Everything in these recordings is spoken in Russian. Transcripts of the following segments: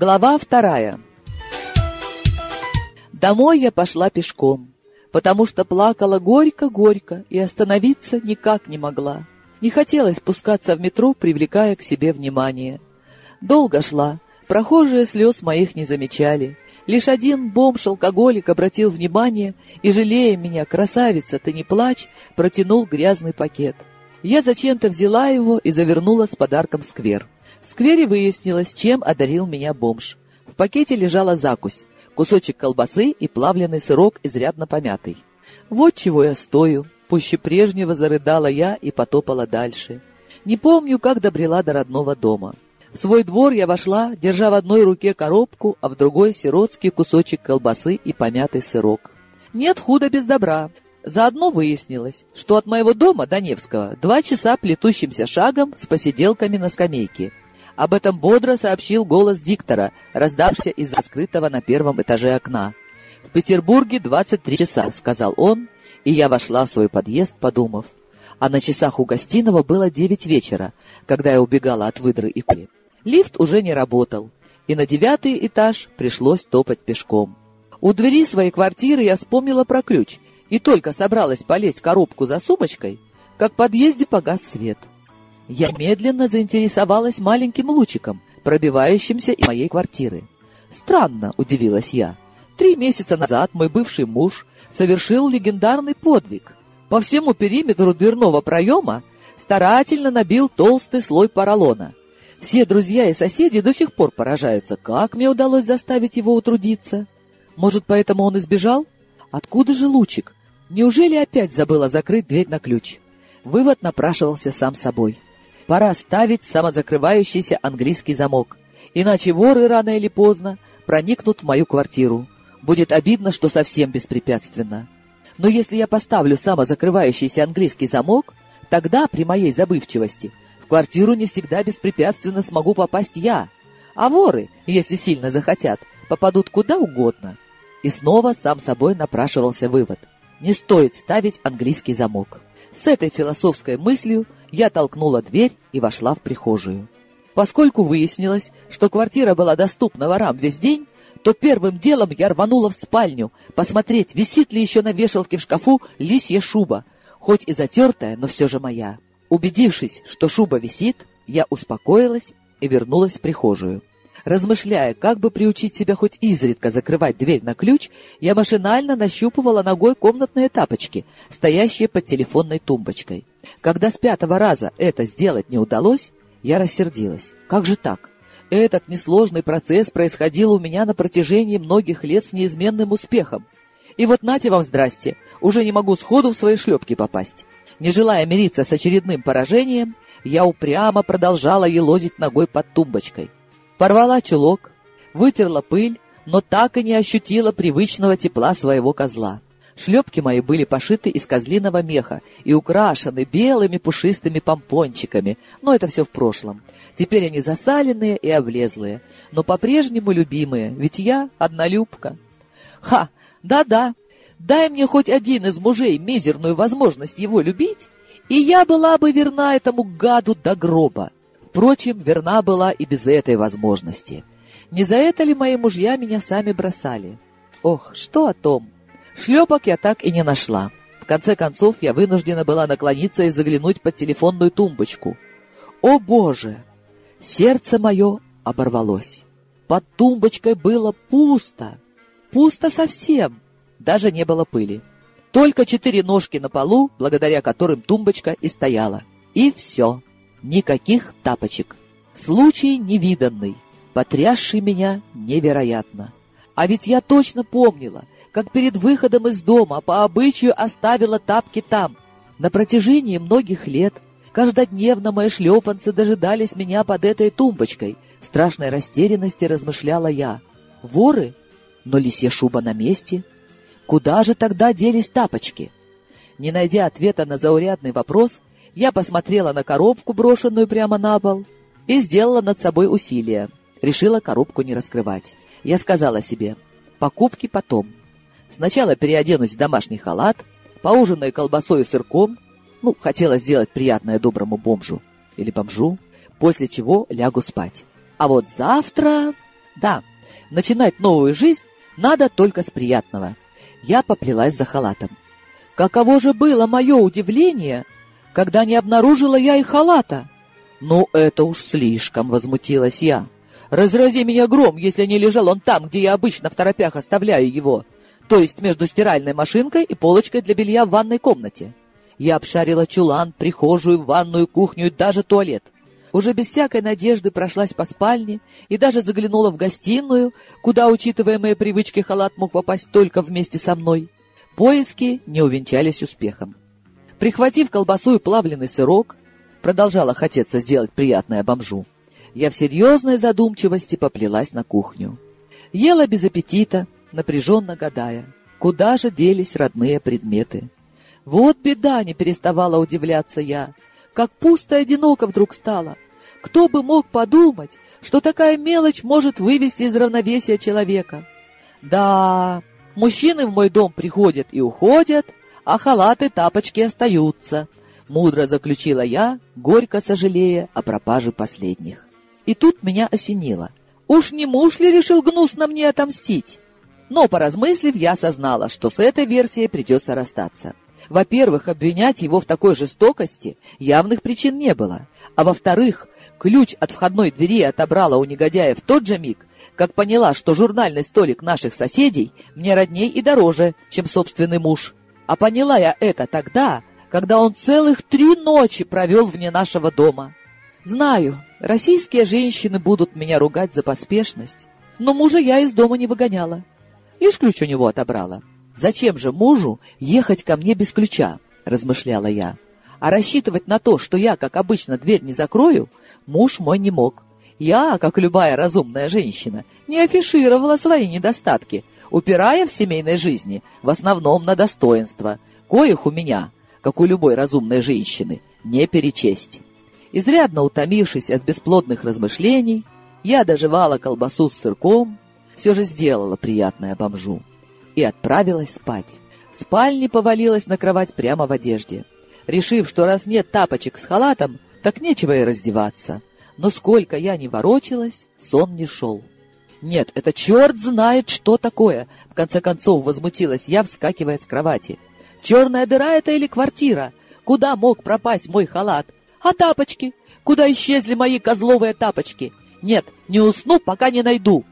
Глава вторая. Домой я пошла пешком, потому что плакала горько-горько и остановиться никак не могла. Не хотелось спускаться в метро, привлекая к себе внимание. Долго шла, прохожие слез моих не замечали. Лишь один бомж-алкоголик обратил внимание и, жалея меня, красавица, ты не плачь, протянул грязный пакет. Я зачем-то взяла его и завернула с подарком сквер. В сквере выяснилось, чем одарил меня бомж. В пакете лежала закусь, кусочек колбасы и плавленый сырок, изрядно помятый. Вот чего я стою. Пуще прежнего зарыдала я и потопала дальше. Не помню, как добрела до родного дома. В свой двор я вошла, держа в одной руке коробку, а в другой сиротский кусочек колбасы и помятый сырок. Нет худа без добра. Заодно выяснилось, что от моего дома до Невского два часа плетущимся шагом с посиделками на скамейке. Об этом бодро сообщил голос диктора, раздавшийся из раскрытого на первом этаже окна. «В Петербурге 23 часа», — сказал он, и я вошла в свой подъезд, подумав. А на часах у гостиного было девять вечера, когда я убегала от выдры и пли. Лифт уже не работал, и на девятый этаж пришлось топать пешком. У двери своей квартиры я вспомнила про ключ и только собралась полезть в коробку за сумочкой, как в подъезде погас свет. Я медленно заинтересовалась маленьким лучиком, пробивающимся из моей квартиры. Странно, удивилась я. Три месяца назад мой бывший муж совершил легендарный подвиг. По всему периметру дверного проема старательно набил толстый слой поролона. Все друзья и соседи до сих пор поражаются, как мне удалось заставить его утрудиться. Может, поэтому он избежал? Откуда же лучик? Неужели опять забыла закрыть дверь на ключ? Вывод напрашивался сам собой. Пора ставить самозакрывающийся английский замок, иначе воры рано или поздно проникнут в мою квартиру. Будет обидно, что совсем беспрепятственно. Но если я поставлю самозакрывающийся английский замок, тогда, при моей забывчивости, в квартиру не всегда беспрепятственно смогу попасть я, а воры, если сильно захотят, попадут куда угодно. И снова сам собой напрашивался вывод. Не стоит ставить английский замок. С этой философской мыслью я толкнула дверь и вошла в прихожую. Поскольку выяснилось, что квартира была доступна ворам весь день, то первым делом я рванула в спальню, посмотреть, висит ли еще на вешалке в шкафу лисья шуба, хоть и затертая, но все же моя. Убедившись, что шуба висит, я успокоилась и вернулась в прихожую. Размышляя, как бы приучить себя хоть изредка закрывать дверь на ключ, я машинально нащупывала ногой комнатные тапочки, стоящие под телефонной тумбочкой. Когда с пятого раза это сделать не удалось, я рассердилась. Как же так? Этот несложный процесс происходил у меня на протяжении многих лет с неизменным успехом. И вот нате вам здрасте, уже не могу сходу в свои шлепки попасть. Не желая мириться с очередным поражением, я упрямо продолжала елозить ногой под тумбочкой. Порвала чулок, вытерла пыль, но так и не ощутила привычного тепла своего козла. Шлепки мои были пошиты из козлиного меха и украшены белыми пушистыми помпончиками, но это все в прошлом. Теперь они засаленные и облезлые, но по-прежнему любимые, ведь я однолюбка. Ха, да-да, дай мне хоть один из мужей мизерную возможность его любить, и я была бы верна этому гаду до гроба. Впрочем, верна была и без этой возможности. Не за это ли мои мужья меня сами бросали? Ох, что о том? Шлепок я так и не нашла. В конце концов, я вынуждена была наклониться и заглянуть под телефонную тумбочку. О, Боже! Сердце мое оборвалось. Под тумбочкой было пусто. Пусто совсем. Даже не было пыли. Только четыре ножки на полу, благодаря которым тумбочка и стояла. И все. Никаких тапочек. Случай невиданный, потрясший меня невероятно. А ведь я точно помнила, как перед выходом из дома по обычаю оставила тапки там. На протяжении многих лет каждодневно мои шлепанцы дожидались меня под этой тумбочкой. В страшной растерянности размышляла я. Воры? Но лисья шуба на месте. Куда же тогда делись тапочки? Не найдя ответа на заурядный вопрос, я посмотрела на коробку, брошенную прямо на пол, и сделала над собой усилие. Решила коробку не раскрывать. Я сказала себе, покупки потом. Сначала переоденусь в домашний халат, поужинаю колбасой и сырком, ну, хотела сделать приятное доброму бомжу или бомжу, после чего лягу спать. А вот завтра... Да, начинать новую жизнь надо только с приятного. Я поплелась за халатом. Каково же было мое удивление, когда не обнаружила я и халата. «Ну, это уж слишком!» — возмутилась я. «Разрази меня гром, если не лежал он там, где я обычно в торопях оставляю его, то есть между стиральной машинкой и полочкой для белья в ванной комнате». Я обшарила чулан, прихожую, ванную, кухню и даже туалет. Уже без всякой надежды прошлась по спальне и даже заглянула в гостиную, куда, учитывая мои привычки, халат мог попасть только вместе со мной. Поиски не увенчались успехом. Прихватив колбасу и плавленый сырок, продолжала хотеться сделать приятное бомжу, я в серьезной задумчивости поплелась на кухню. Ела без аппетита, напряженно гадая, куда же делись родные предметы. Вот беда, не переставала удивляться я, как пусто и одиноко вдруг стало. Кто бы мог подумать, что такая мелочь может вывести из равновесия человека? Да, мужчины в мой дом приходят и уходят, а халаты тапочки остаются, мудро заключила я, горько сожалея о пропаже последних. И тут меня осенило. Уж не муж ли решил гнусно мне отомстить? Но, поразмыслив, я осознала, что с этой версией придется расстаться. Во-первых, обвинять его в такой жестокости явных причин не было. А во-вторых, ключ от входной двери отобрала у негодяя в тот же миг, как поняла, что журнальный столик наших соседей мне родней и дороже, чем собственный муж. А поняла я это тогда, когда он целых три ночи провел вне нашего дома. Знаю, российские женщины будут меня ругать за поспешность, но мужа я из дома не выгоняла. Лишь ключ у него отобрала. Зачем же мужу ехать ко мне без ключа, размышляла я. А рассчитывать на то, что я, как обычно, дверь не закрою, муж мой не мог. Я, как любая разумная женщина, не афишировала свои недостатки, упирая в семейной жизни в основном на достоинство, коих у меня, как у любой разумной женщины, не перечесть. Изрядно утомившись от бесплодных размышлений, я доживала колбасу с сырком, все же сделала приятное бомжу и отправилась спать. В спальне повалилась на кровать прямо в одежде. Решив, что раз нет тапочек с халатом, так нечего и раздеваться. Но сколько я не ворочалась, сон не шел. Нет, это черт знает, что такое. В конце концов возмутилась я, вскакивая с кровати. Черная дыра это или квартира? Куда мог пропасть мой халат? А тапочки? Куда исчезли мои козловые тапочки? Нет, не усну, пока не найду.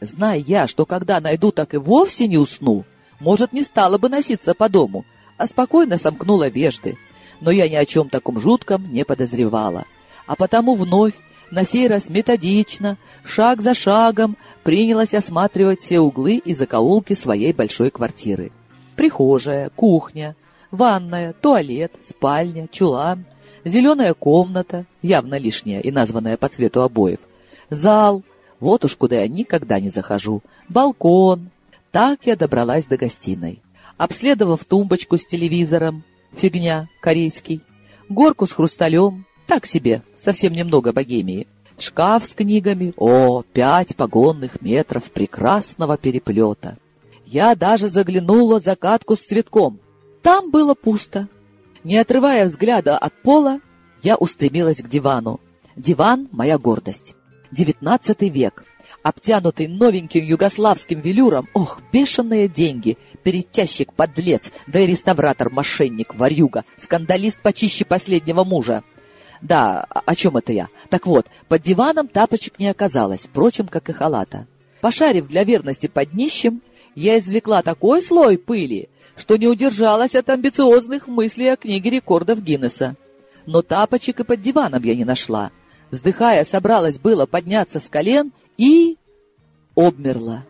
Зная я, что когда найду, так и вовсе не усну, может, не стала бы носиться по дому, а спокойно сомкнула вежды. Но я ни о чем таком жутком не подозревала. А потому вновь на сей раз методично, шаг за шагом, принялась осматривать все углы и закоулки своей большой квартиры. Прихожая, кухня, ванная, туалет, спальня, чулан, зеленая комната, явно лишняя и названная по цвету обоев, зал, вот уж куда я никогда не захожу, балкон. Так я добралась до гостиной. Обследовав тумбочку с телевизором, фигня, корейский, горку с хрусталем, так себе, совсем немного богемии. Шкаф с книгами, о, пять погонных метров прекрасного переплета. Я даже заглянула за катку с цветком. Там было пусто. Не отрывая взгляда от пола, я устремилась к дивану. Диван — моя гордость. Девятнадцатый век. Обтянутый новеньким югославским велюром, ох, бешеные деньги, перетящик подлец, да и реставратор-мошенник, варюга, скандалист почище последнего мужа. Да, о чем это я? Так вот, под диваном тапочек не оказалось, впрочем, как и халата. Пошарив для верности под днищем, я извлекла такой слой пыли, что не удержалась от амбициозных мыслей о книге рекордов Гиннесса. Но тапочек и под диваном я не нашла. Вздыхая, собралась было подняться с колен и... обмерла.